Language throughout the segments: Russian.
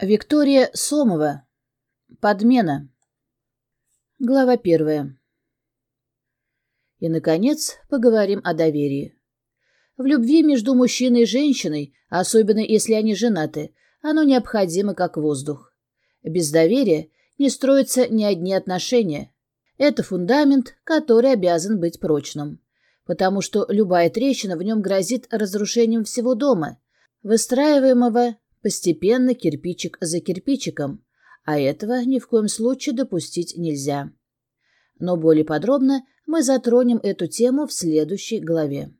Виктория Сомова. Подмена. Глава первая. И, наконец, поговорим о доверии. В любви между мужчиной и женщиной, особенно если они женаты, оно необходимо как воздух. Без доверия не строятся ни одни отношения. Это фундамент, который обязан быть прочным. Потому что любая трещина в нем грозит разрушением всего дома, выстраиваемого постепенно кирпичик за кирпичиком, а этого ни в коем случае допустить нельзя. Но более подробно мы затронем эту тему в следующей главе.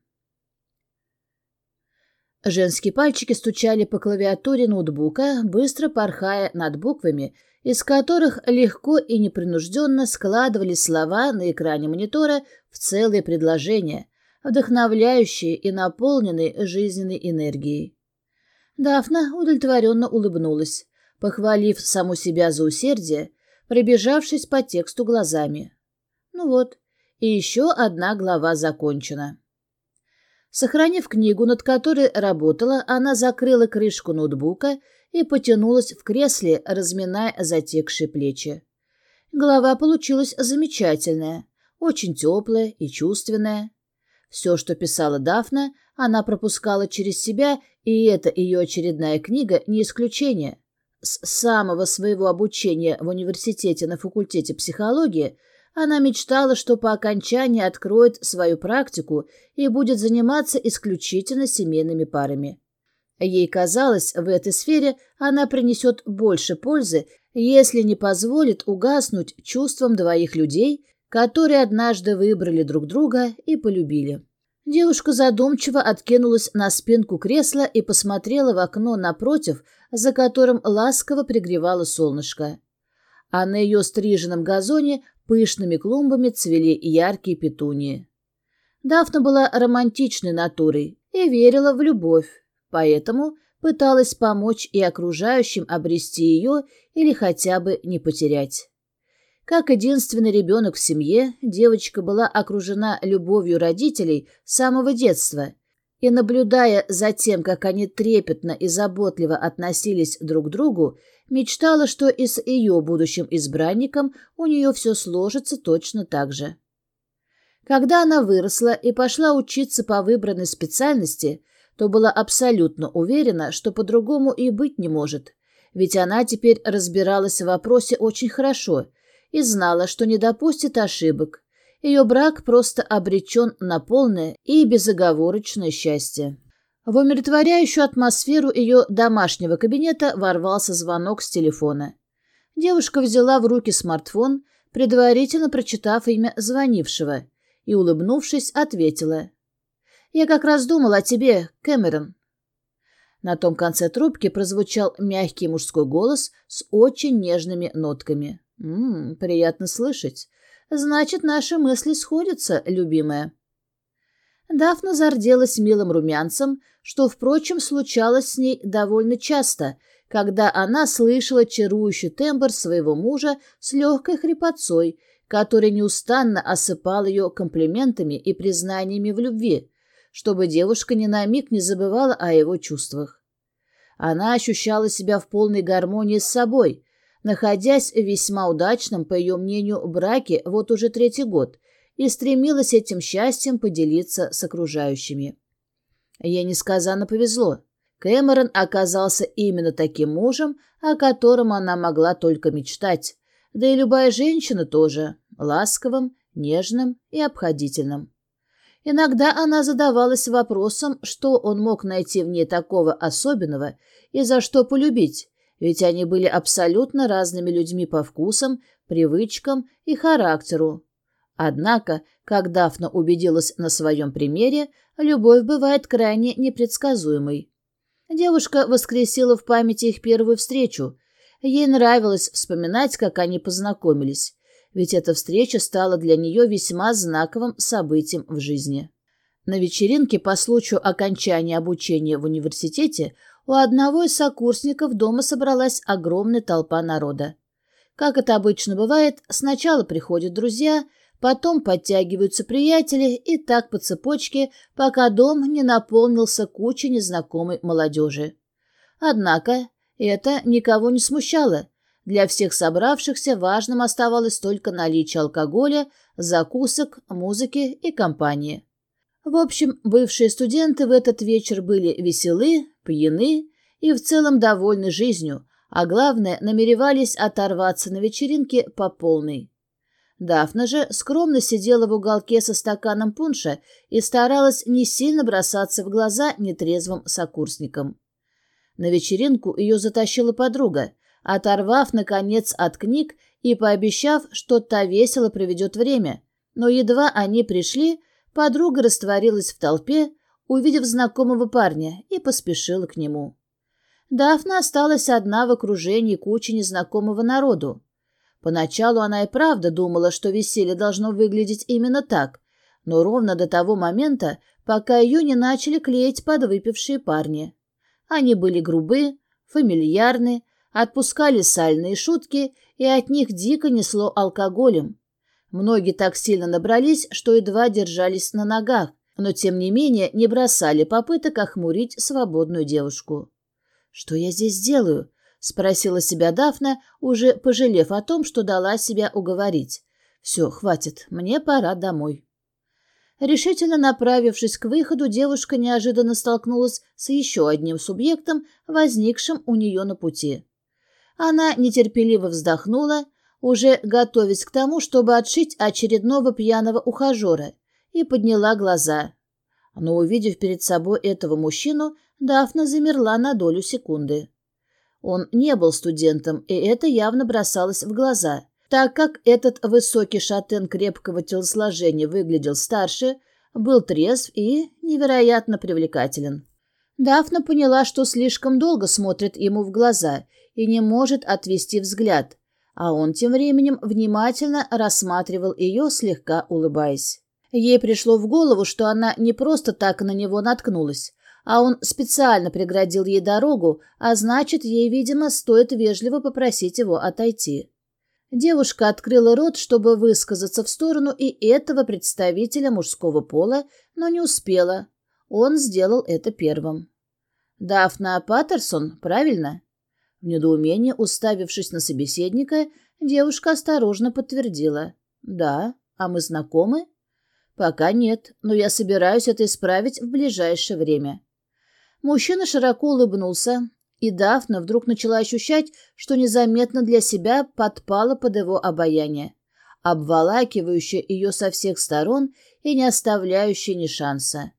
Женские пальчики стучали по клавиатуре ноутбука, быстро порхая над буквами, из которых легко и непринужденно складывались слова на экране монитора в целые предложения, вдохновляющие и наполненные жизненной энергией. Дафна удовлетворенно улыбнулась, похвалив саму себя за усердие, пробежавшись по тексту глазами. Ну вот, и еще одна глава закончена. Сохранив книгу, над которой работала, она закрыла крышку ноутбука и потянулась в кресле, разминая затекшие плечи. Голова получилась замечательная, очень теплая и чувственная. Все, что писала Дафна, она пропускала через себя, и эта ее очередная книга не исключение. С самого своего обучения в университете на факультете психологии она мечтала, что по окончании откроет свою практику и будет заниматься исключительно семейными парами. Ей казалось, в этой сфере она принесет больше пользы, если не позволит угаснуть чувствам двоих людей, которые однажды выбрали друг друга и полюбили. Девушка задумчиво откинулась на спинку кресла и посмотрела в окно напротив, за которым ласково пригревало солнышко. А на ее стриженном газоне пышными клумбами цвели яркие петунии. Дафна была романтичной натурой и верила в любовь, поэтому пыталась помочь и окружающим обрести ее или хотя бы не потерять. Как единственный ребенок в семье, девочка была окружена любовью родителей с самого детства, и, наблюдая за тем, как они трепетно и заботливо относились друг к другу, мечтала, что и с ее будущим избранником у нее все сложится точно так же. Когда она выросла и пошла учиться по выбранной специальности, то была абсолютно уверена, что по-другому и быть не может, ведь она теперь разбиралась в вопросе очень хорошо – и знала, что не допустит ошибок. Ее брак просто обречен на полное и безоговорочное счастье. В умиротворяющую атмосферу ее домашнего кабинета ворвался звонок с телефона. Девушка взяла в руки смартфон, предварительно прочитав имя звонившего, и, улыбнувшись, ответила. «Я как раз думала о тебе, Кэмерон». На том конце трубки прозвучал мягкий мужской голос с очень нежными нотками. «М -м, приятно слышать. Значит, наши мысли сходятся, любимая». Дафна зарделась милым румянцем, что, впрочем, случалось с ней довольно часто, когда она слышала чарующий тембр своего мужа с легкой хрипотцой, который неустанно осыпал ее комплиментами и признаниями в любви, чтобы девушка ни на миг не забывала о его чувствах. Она ощущала себя в полной гармонии с собой, находясь в весьма удачном, по ее мнению, браке вот уже третий год, и стремилась этим счастьем поделиться с окружающими. Ей несказанно повезло. Кэмерон оказался именно таким мужем, о котором она могла только мечтать, да и любая женщина тоже, ласковым, нежным и обходительным. Иногда она задавалась вопросом, что он мог найти в ней такого особенного и за что полюбить, ведь они были абсолютно разными людьми по вкусам, привычкам и характеру. Однако, как Дафна убедилась на своем примере, любовь бывает крайне непредсказуемой. Девушка воскресила в памяти их первую встречу. Ей нравилось вспоминать, как они познакомились, ведь эта встреча стала для нее весьма знаковым событием в жизни. На вечеринке по случаю окончания обучения в университете у одного из сокурсников дома собралась огромная толпа народа. Как это обычно бывает, сначала приходят друзья, потом подтягиваются приятели и так по цепочке, пока дом не наполнился кучей незнакомой молодежи. Однако Это никого не смущало. Для всех собравшихся важным оставалось только наличие алкоголя, закусок, музыки и компании. В общем, бывшие студенты в этот вечер были веселы, пьяны и в целом довольны жизнью, а главное, намеревались оторваться на вечеринке по полной. Дафна же скромно сидела в уголке со стаканом пунша и старалась не сильно бросаться в глаза нетрезвым сокурсникам. На вечеринку ее затащила подруга, оторвав, наконец, от книг и пообещав, что та весело проведет время. Но едва они пришли, подруга растворилась в толпе, увидев знакомого парня, и поспешила к нему. Дафна осталась одна в окружении кучи незнакомого народу. Поначалу она и правда думала, что веселье должно выглядеть именно так, но ровно до того момента, пока ее не начали клеить подвыпившие парни. Они были грубы, фамильярны, отпускали сальные шутки, и от них дико несло алкоголем. Многие так сильно набрались, что едва держались на ногах, но тем не менее не бросали попыток охмурить свободную девушку. «Что я здесь делаю?» — спросила себя Дафна, уже пожалев о том, что дала себя уговорить. «Все, хватит, мне пора домой». Решительно направившись к выходу, девушка неожиданно столкнулась с еще одним субъектом, возникшим у нее на пути. Она нетерпеливо вздохнула, уже готовясь к тому, чтобы отшить очередного пьяного ухажера, и подняла глаза. Но, увидев перед собой этого мужчину, Дафна замерла на долю секунды. Он не был студентом, и это явно бросалось в глаза. Так как этот высокий шатен крепкого телосложения выглядел старше, был трезв и невероятно привлекателен. Дафна поняла, что слишком долго смотрит ему в глаза и не может отвести взгляд, а он тем временем внимательно рассматривал ее, слегка улыбаясь. Ей пришло в голову, что она не просто так на него наткнулась, а он специально преградил ей дорогу, а значит, ей, видимо, стоит вежливо попросить его отойти. Девушка открыла рот, чтобы высказаться в сторону и этого представителя мужского пола, но не успела. Он сделал это первым. «Дафна Паттерсон, правильно?» В недоумении, уставившись на собеседника, девушка осторожно подтвердила. «Да, а мы знакомы?» «Пока нет, но я собираюсь это исправить в ближайшее время». Мужчина широко улыбнулся, и Дафна вдруг начала ощущать, что незаметно для себя подпала под его обаяние, обволакивающее ее со всех сторон и не оставляющее ни шанса.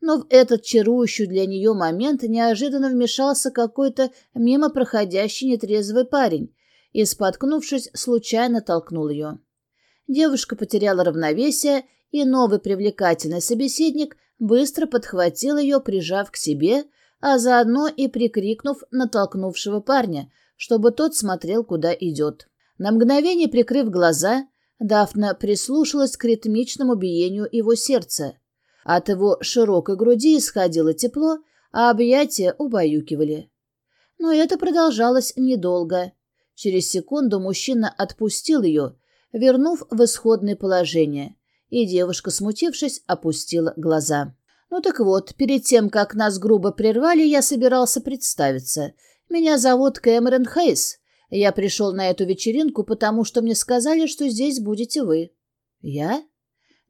Но в этот чарующий для нее момент неожиданно вмешался какой-то мимо проходящий нетрезвый парень и, споткнувшись, случайно толкнул ее. Девушка потеряла равновесие, и новый привлекательный собеседник быстро подхватил ее, прижав к себе, а заодно и прикрикнув на толкнувшего парня, чтобы тот смотрел, куда идет. На мгновение прикрыв глаза, Дафна прислушалась к ритмичному биению его сердца. От его широкой груди исходило тепло, а объятия убаюкивали. Но это продолжалось недолго. Через секунду мужчина отпустил ее, вернув в исходное положение, и девушка, смутившись, опустила глаза. «Ну так вот, перед тем, как нас грубо прервали, я собирался представиться. Меня зовут Кэмерон Хейс. Я пришел на эту вечеринку, потому что мне сказали, что здесь будете вы». «Я?»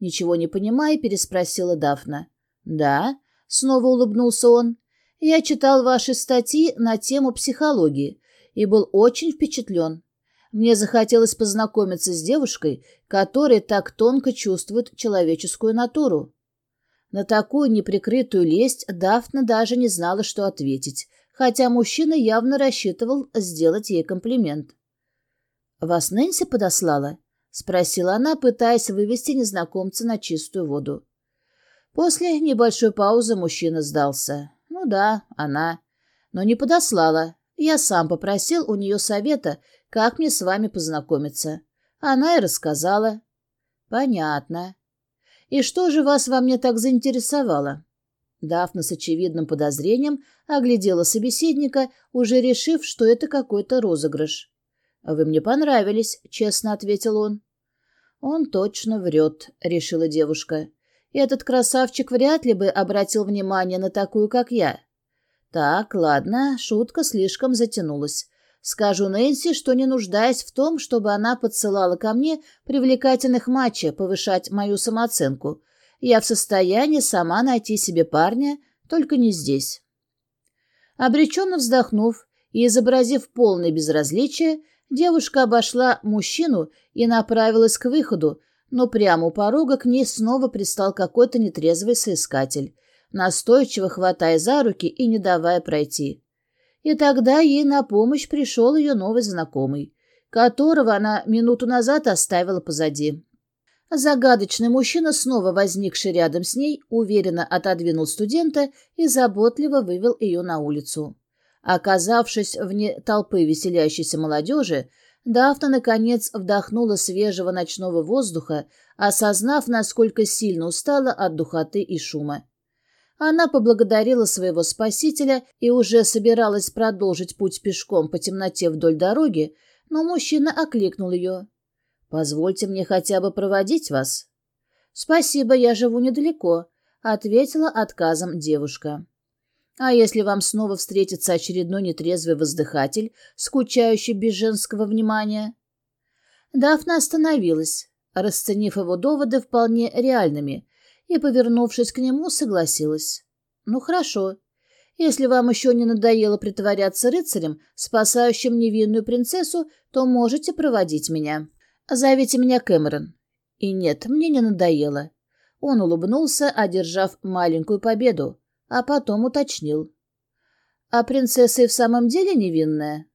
Ничего не понимая, переспросила Дафна. «Да», — снова улыбнулся он. «Я читал ваши статьи на тему психологии и был очень впечатлен. Мне захотелось познакомиться с девушкой, которая так тонко чувствует человеческую натуру. На такую неприкрытую лесть Дафна даже не знала, что ответить, хотя мужчина явно рассчитывал сделать ей комплимент. «Вас Нэнси подослала?» — спросила она, пытаясь вывести незнакомца на чистую воду. После небольшой паузы мужчина сдался. «Ну да, она. Но не подослала. Я сам попросил у нее совета, как мне с вами познакомиться. Она и рассказала. Понятно. И что же вас во мне так заинтересовало? Дафна с очевидным подозрением оглядела собеседника, уже решив, что это какой-то розыгрыш. «Вы мне понравились», — честно ответил он. «Он точно врет», — решила девушка. «Этот красавчик вряд ли бы обратил внимание на такую, как я. Так, ладно, шутка слишком затянулась. Скажу Нэнси, что не нуждаясь в том, чтобы она подсылала ко мне привлекательных матчей повышать мою самооценку. Я в состоянии сама найти себе парня, только не здесь. Обреченно вздохнув и изобразив полное безразличие, девушка обошла мужчину и направилась к выходу, но прямо у порога к ней снова пристал какой-то нетрезвый соискатель, настойчиво хватая за руки и не давая пройти. И тогда ей на помощь пришел ее новый знакомый, которого она минуту назад оставила позади. Загадочный мужчина, снова возникший рядом с ней, уверенно отодвинул студента и заботливо вывел ее на улицу. Оказавшись вне толпы веселящейся молодежи, Дафна, наконец, вдохнула свежего ночного воздуха, осознав, насколько сильно устала от духоты и шума. Она поблагодарила своего спасителя и уже собиралась продолжить путь пешком по темноте вдоль дороги, но мужчина окликнул ее. «Позвольте мне хотя бы проводить вас». «Спасибо, я живу недалеко», — ответила отказом девушка. «А если вам снова встретится очередной нетрезвый воздыхатель, скучающий без женского внимания?» Дафна остановилась, расценив его доводы вполне реальными, и, повернувшись к нему, согласилась. «Ну, хорошо. Если вам еще не надоело притворяться рыцарем, спасающим невинную принцессу, то можете проводить меня. Зовите меня Кэмерон». И нет, мне не надоело. Он улыбнулся, одержав маленькую победу, а потом уточнил. «А принцесса и в самом деле невинная?»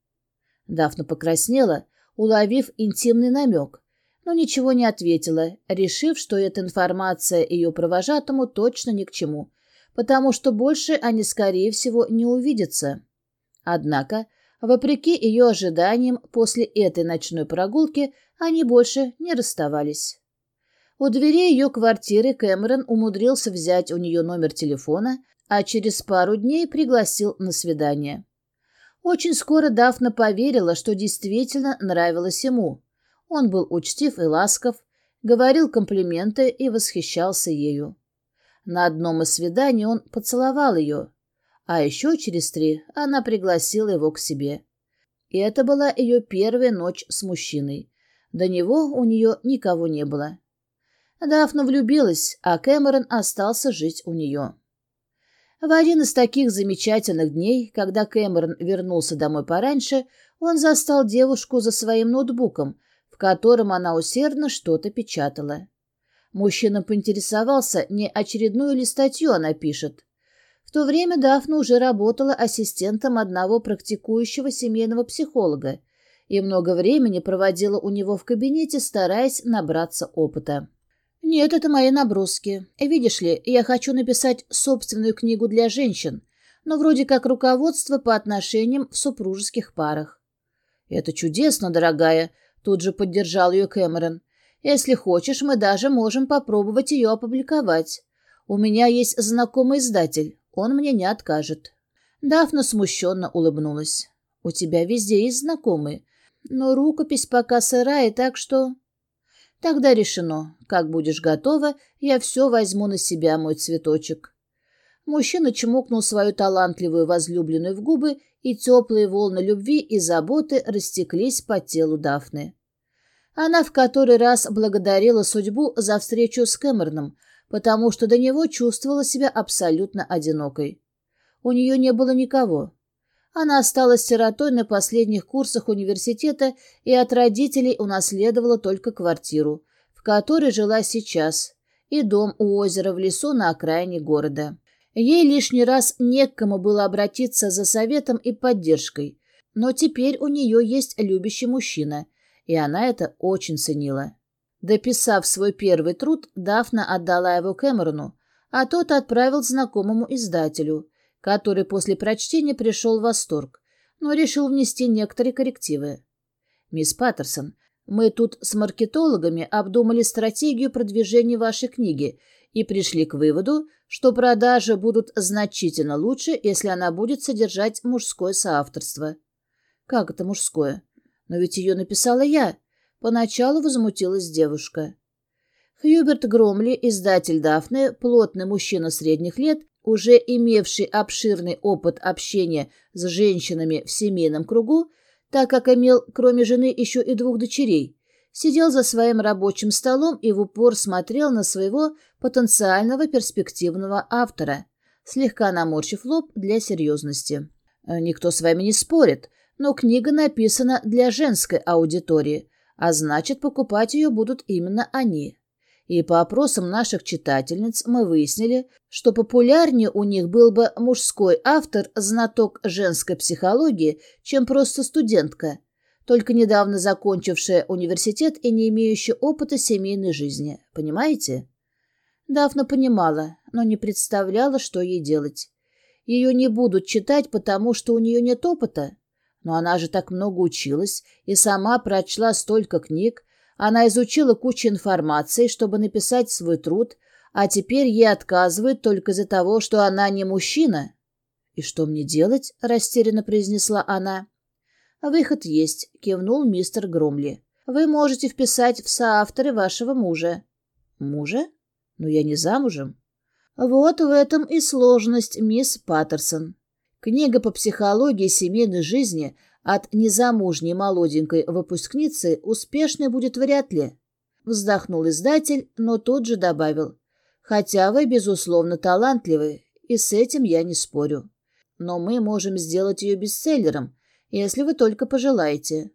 Дафна покраснела, уловив интимный намек, но ничего не ответила, решив, что эта информация ее провожатому точно ни к чему, потому что больше они, скорее всего, не увидятся. Однако, вопреки ее ожиданиям, после этой ночной прогулки они больше не расставались. У дверей ее квартиры Кэмерон умудрился взять у нее номер телефона, а через пару дней пригласил на свидание. Очень скоро Дафна поверила, что действительно нравилось ему. Он был учтив и ласков, говорил комплименты и восхищался ею. На одном из свиданий он поцеловал ее, а еще через три она пригласила его к себе. И это была ее первая ночь с мужчиной. До него у нее никого не было. Дафна влюбилась, а Кэмерон остался жить у нее. В один из таких замечательных дней, когда Кэмерон вернулся домой пораньше, он застал девушку за своим ноутбуком, котором она усердно что-то печатала. Мужчина поинтересовался, не очередную ли статью она пишет. В то время Дафна уже работала ассистентом одного практикующего семейного психолога и много времени проводила у него в кабинете, стараясь набраться опыта. «Нет, это мои наброски. Видишь ли, я хочу написать собственную книгу для женщин, но вроде как руководство по отношениям в супружеских парах». «Это чудесно, дорогая», Тут же поддержал ее Кэмерон. «Если хочешь, мы даже можем попробовать ее опубликовать. У меня есть знакомый издатель, он мне не откажет». Дафна смущенно улыбнулась. «У тебя везде есть знакомые, но рукопись пока сырая, так что...» «Тогда решено. Как будешь готова, я все возьму на себя, мой цветочек». Мужчина чмокнул свою талантливую возлюбленную в губы и теплые волны любви и заботы растеклись по телу Дафны. Она в который раз благодарила судьбу за встречу с Кэмероном, потому что до него чувствовала себя абсолютно одинокой. У нее не было никого. Она осталась сиротой на последних курсах университета и от родителей унаследовала только квартиру, в которой жила сейчас, и дом у озера в лесу на окраине города. Ей лишний раз не к кому было обратиться за советом и поддержкой, но теперь у нее есть любящий мужчина, и она это очень ценила. Дописав свой первый труд, Дафна отдала его Кэмерону, а тот отправил знакомому издателю, который после прочтения пришел в восторг, но решил внести некоторые коррективы. «Мисс Паттерсон, мы тут с маркетологами обдумали стратегию продвижения вашей книги и пришли к выводу, что продажи будут значительно лучше, если она будет содержать мужское соавторство. Как это мужское? Но ведь ее написала я. Поначалу возмутилась девушка. Хьюберт Громли, издатель Дафны, плотный мужчина средних лет, уже имевший обширный опыт общения с женщинами в семейном кругу, так как имел, кроме жены, еще и двух дочерей, сидел за своим рабочим столом и в упор смотрел на своего потенциального перспективного автора, слегка наморщив лоб для серьезности. «Э, «Никто с вами не спорит, но книга написана для женской аудитории, а значит, покупать ее будут именно они. И по опросам наших читательниц мы выяснили, что популярнее у них был бы мужской автор, знаток женской психологии, чем просто студентка – только недавно закончившая университет и не имеющая опыта семейной жизни. Понимаете? Дафна понимала, но не представляла, что ей делать. Ее не будут читать, потому что у нее нет опыта. Но она же так много училась и сама прочла столько книг. Она изучила кучу информации, чтобы написать свой труд, а теперь ей отказывают только из-за того, что она не мужчина. «И что мне делать?» — растерянно произнесла она. «Выход есть», — кивнул мистер Громли. «Вы можете вписать в соавторы вашего мужа». «Мужа? Но я не замужем». «Вот в этом и сложность, мисс Паттерсон. Книга по психологии семейной жизни от незамужней молоденькой выпускницы успешной будет вряд ли». Вздохнул издатель, но тут же добавил. «Хотя вы, безусловно, талантливы, и с этим я не спорю. Но мы можем сделать ее бестселлером, если вы только пожелаете.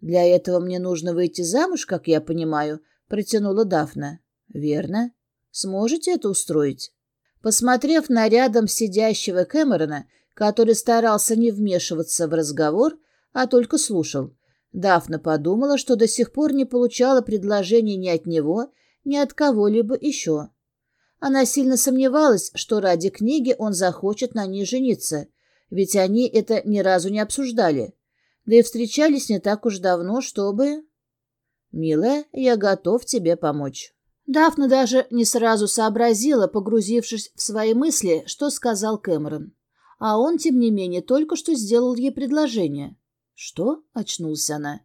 Для этого мне нужно выйти замуж, как я понимаю, протянула Дафна. Верно. Сможете это устроить? Посмотрев на рядом сидящего Кэмерона, который старался не вмешиваться в разговор, а только слушал, Дафна подумала, что до сих пор не получала предложений ни от него, ни от кого-либо еще. Она сильно сомневалась, что ради книги он захочет на ней жениться, ведь они это ни разу не обсуждали. Да и встречались не так уж давно, чтобы... «Милая, я готов тебе помочь». Дафна даже не сразу сообразила, погрузившись в свои мысли, что сказал Кэмерон. А он, тем не менее, только что сделал ей предложение. «Что?» — очнулся она.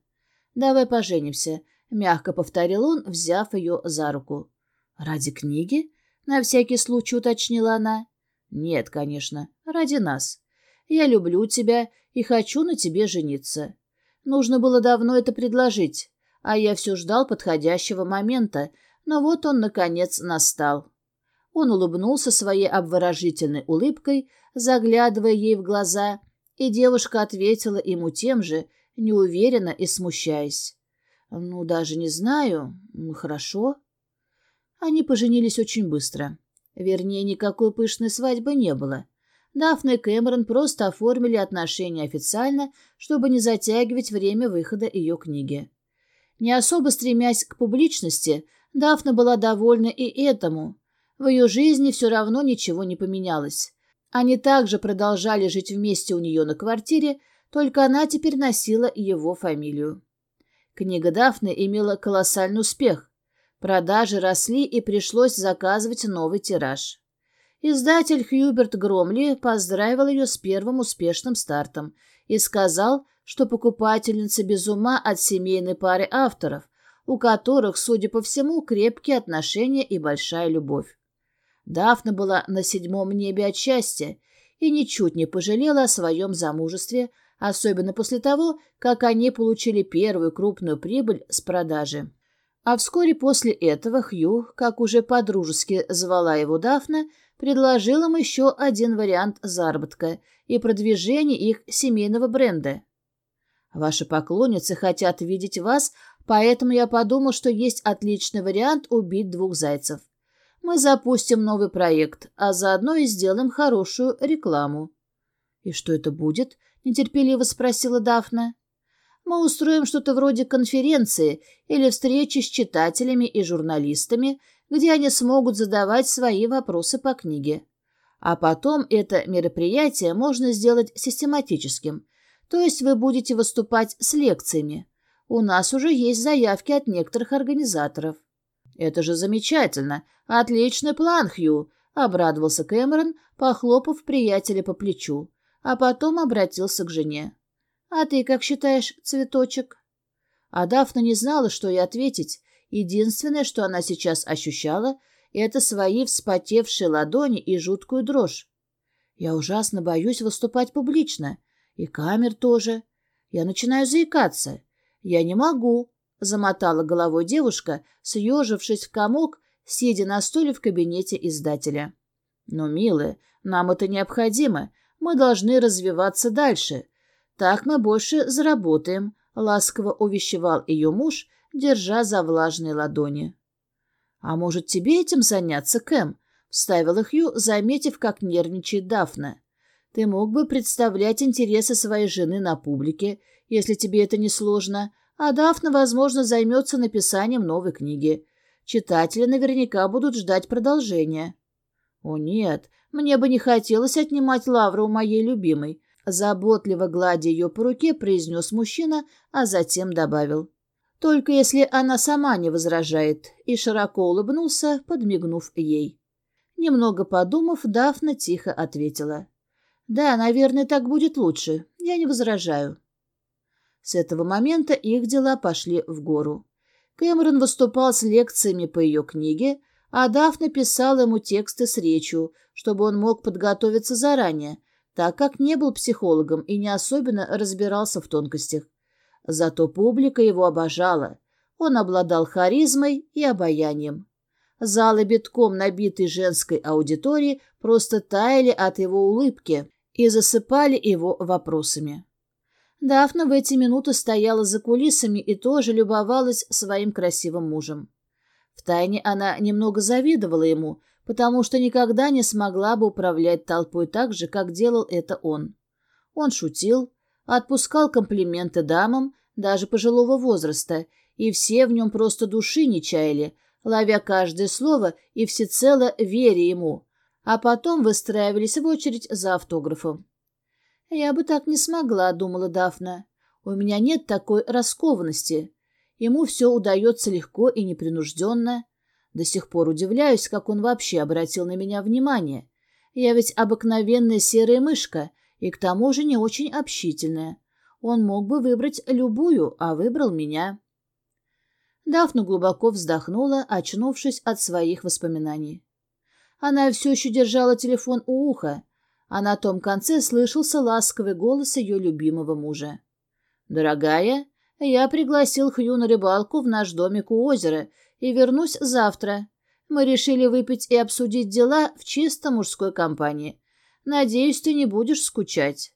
«Давай поженимся», — мягко повторил он, взяв ее за руку. «Ради книги?» — на всякий случай уточнила она. «Нет, конечно, ради нас. Я люблю тебя и хочу на тебе жениться. Нужно было давно это предложить, а я все ждал подходящего момента, но вот он, наконец, настал. Он улыбнулся своей обворожительной улыбкой, заглядывая ей в глаза, и девушка ответила ему тем же, неуверенно и смущаясь. «Ну, даже не знаю. Хорошо». Они поженились очень быстро. Вернее, никакой пышной свадьбы не было. Дафна и Кэмерон просто оформили отношения официально, чтобы не затягивать время выхода ее книги. Не особо стремясь к публичности, Дафна была довольна и этому. В ее жизни все равно ничего не поменялось. Они также продолжали жить вместе у нее на квартире, только она теперь носила его фамилию. Книга Дафны имела колоссальный успех. Продажи росли и пришлось заказывать новый тираж. Издатель Хьюберт Громли поздравил ее с первым успешным стартом и сказал, что покупательница без ума от семейной пары авторов, у которых, судя по всему, крепкие отношения и большая любовь. Дафна была на седьмом небе от счастья и ничуть не пожалела о своем замужестве, особенно после того, как они получили первую крупную прибыль с продажи. А вскоре после этого Хью, как уже подружески звала его Дафна, предложил им еще один вариант заработка и продвижения их семейного бренда. Ваши поклонницы хотят видеть вас, поэтому я подумал, что есть отличный вариант убить двух зайцев. Мы запустим новый проект, а заодно и сделаем хорошую рекламу. — И что это будет? — нетерпеливо спросила Дафна. — Мы устроим что-то вроде конференции или встречи с читателями и журналистами, где они смогут задавать свои вопросы по книге. А потом это мероприятие можно сделать систематическим, то есть вы будете выступать с лекциями. У нас уже есть заявки от некоторых организаторов. «Это же замечательно! Отличный план, Хью!» — обрадовался Кэмерон, похлопав приятеля по плечу, а потом обратился к жене. «А ты как считаешь, цветочек?» А Дафна не знала, что ей ответить, Единственное, что она сейчас ощущала, это свои вспотевшие ладони и жуткую дрожь. Я ужасно боюсь выступать публично. И камер тоже. Я начинаю заикаться. Я не могу, — замотала головой девушка, съежившись в комок, сидя на стуле в кабинете издателя. «Но, милая, нам это необходимо. Мы должны развиваться дальше. Так мы больше заработаем», — ласково увещевал ее муж, держа за влажные ладони. «А может, тебе этим заняться, Кэм?» — вставила Хью, заметив, как нервничает Дафна. «Ты мог бы представлять интересы своей жены на публике, если тебе это не сложно, а Дафна, возможно, займется написанием новой книги. Читатели наверняка будут ждать продолжения». «О нет, мне бы не хотелось отнимать лавру у моей любимой», заботливо гладя ее по руке, произнес мужчина, а затем добавил. «Только если она сама не возражает», и широко улыбнулся, подмигнув ей. Немного подумав, Дафна тихо ответила. «Да, наверное, так будет лучше. Я не возражаю». С этого момента их дела пошли в гору. Кэмерон выступал с лекциями по ее книге, а Дафна писала ему тексты с речью, чтобы он мог подготовиться заранее, так как не был психологом и не особенно разбирался в тонкостях. Зато публика его обожала. Он обладал харизмой и обаянием. Залы битком набитой женской аудитории просто таяли от его улыбки и засыпали его вопросами. Дафна в эти минуты стояла за кулисами и тоже любовалась своим красивым мужем. Втайне она немного завидовала ему, потому что никогда не смогла бы управлять толпой так же, как делал это он. Он шутил, отпускал комплименты дамам, даже пожилого возраста, и все в нем просто души не чаяли, ловя каждое слово и всецело веря ему, а потом выстраивались в очередь за автографом. «Я бы так не смогла», — думала Дафна. «У меня нет такой раскованности. Ему все удается легко и непринужденно. До сих пор удивляюсь, как он вообще обратил на меня внимание. Я ведь обыкновенная серая мышка, и к тому же не очень общительная. Он мог бы выбрать любую, а выбрал меня». Дафна глубоко вздохнула, очнувшись от своих воспоминаний. Она все еще держала телефон у уха, а на том конце слышался ласковый голос ее любимого мужа. «Дорогая, я пригласил Хью на рыбалку в наш домик у озера и вернусь завтра. Мы решили выпить и обсудить дела в чисто мужской компании. Надеюсь, ты не будешь скучать».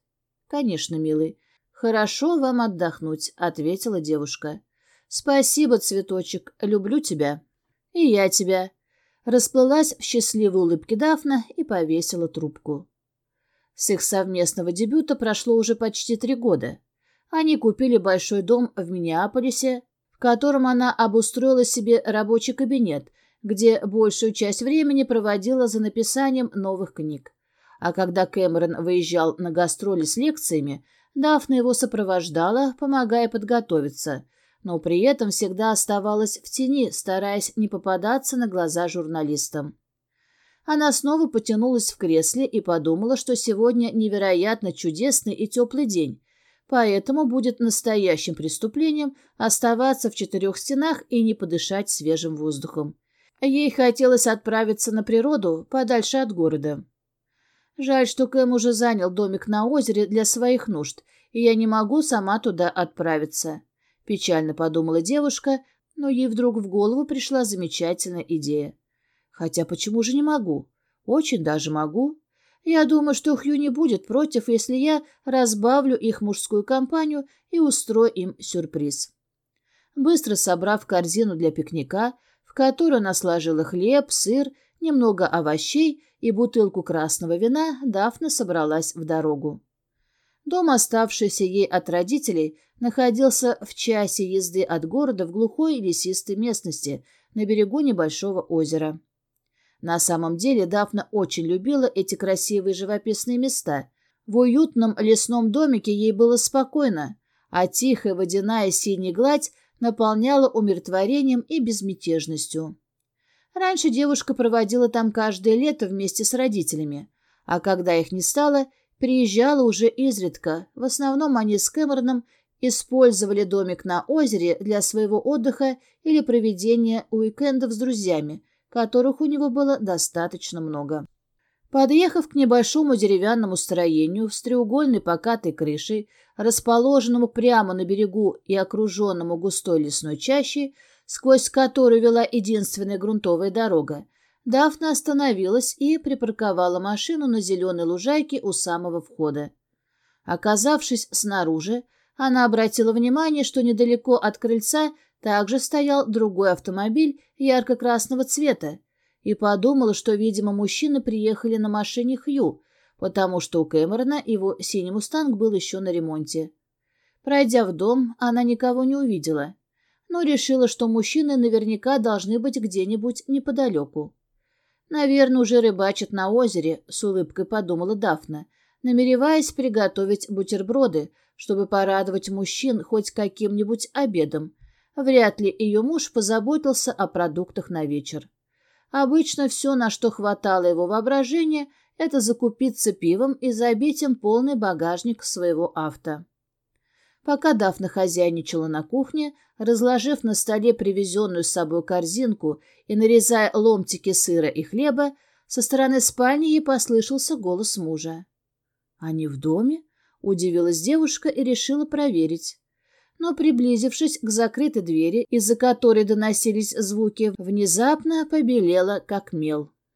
«Конечно, милый. Хорошо вам отдохнуть», — ответила девушка. «Спасибо, цветочек. Люблю тебя». «И я тебя». Расплылась в счастливой улыбке Дафна и повесила трубку. С их совместного дебюта прошло уже почти три года. Они купили большой дом в Миннеаполисе, в котором она обустроила себе рабочий кабинет, где большую часть времени проводила за написанием новых книг. А когда Кэмерон выезжал на гастроли с лекциями, Дафна его сопровождала, помогая подготовиться, но при этом всегда оставалась в тени, стараясь не попадаться на глаза журналистам. Она снова потянулась в кресле и подумала, что сегодня невероятно чудесный и теплый день, поэтому будет настоящим преступлением оставаться в четырех стенах и не подышать свежим воздухом. Ей хотелось отправиться на природу подальше от города. Жаль, что Кэм уже занял домик на озере для своих нужд, и я не могу сама туда отправиться. Печально подумала девушка, но ей вдруг в голову пришла замечательная идея. Хотя почему же не могу? Очень даже могу. Я думаю, что Хью не будет против, если я разбавлю их мужскую компанию и устрою им сюрприз. Быстро собрав корзину для пикника, в которую она сложила хлеб, сыр, немного овощей и бутылку красного вина, Дафна собралась в дорогу. Дом, оставшийся ей от родителей, находился в часе езды от города в глухой лесистой местности на берегу небольшого озера. На самом деле Дафна очень любила эти красивые живописные места. В уютном лесном домике ей было спокойно, а тихая водяная синяя гладь наполняла умиротворением и безмятежностью. Раньше девушка проводила там каждое лето вместе с родителями, а когда их не стало, приезжала уже изредка. В основном они с Кэмероном использовали домик на озере для своего отдыха или проведения уикендов с друзьями, которых у него было достаточно много. Подъехав к небольшому деревянному строению с треугольной покатой крышей, расположенному прямо на берегу и окруженному густой лесной чащей, сквозь которую вела единственная грунтовая дорога, Дафна остановилась и припарковала машину на зеленой лужайке у самого входа. Оказавшись снаружи, она обратила внимание, что недалеко от крыльца также стоял другой автомобиль ярко-красного цвета, и подумала, что, видимо, мужчины приехали на машине Хью, потому что у Кэмерона его синий мустанг был еще на ремонте. Пройдя в дом, она никого не увидела, но решила, что мужчины наверняка должны быть где-нибудь неподалеку. «Наверное, уже рыбачат на озере», — с улыбкой подумала Дафна, намереваясь приготовить бутерброды, чтобы порадовать мужчин хоть каким-нибудь обедом. Вряд ли ее муж позаботился о продуктах на вечер. Обычно все, на что хватало его воображения, это закупиться пивом и забить им полный багажник своего авто. Пока Дафна хозяйничала на кухне, разложив на столе привезенную с собой корзинку и нарезая ломтики сыра и хлеба, со стороны спальни ей послышался голос мужа. «Они в доме?» — удивилась девушка и решила проверить но, приблизившись к закрытой двери, из-за которой доносились звуки, внезапно побелела, как мел.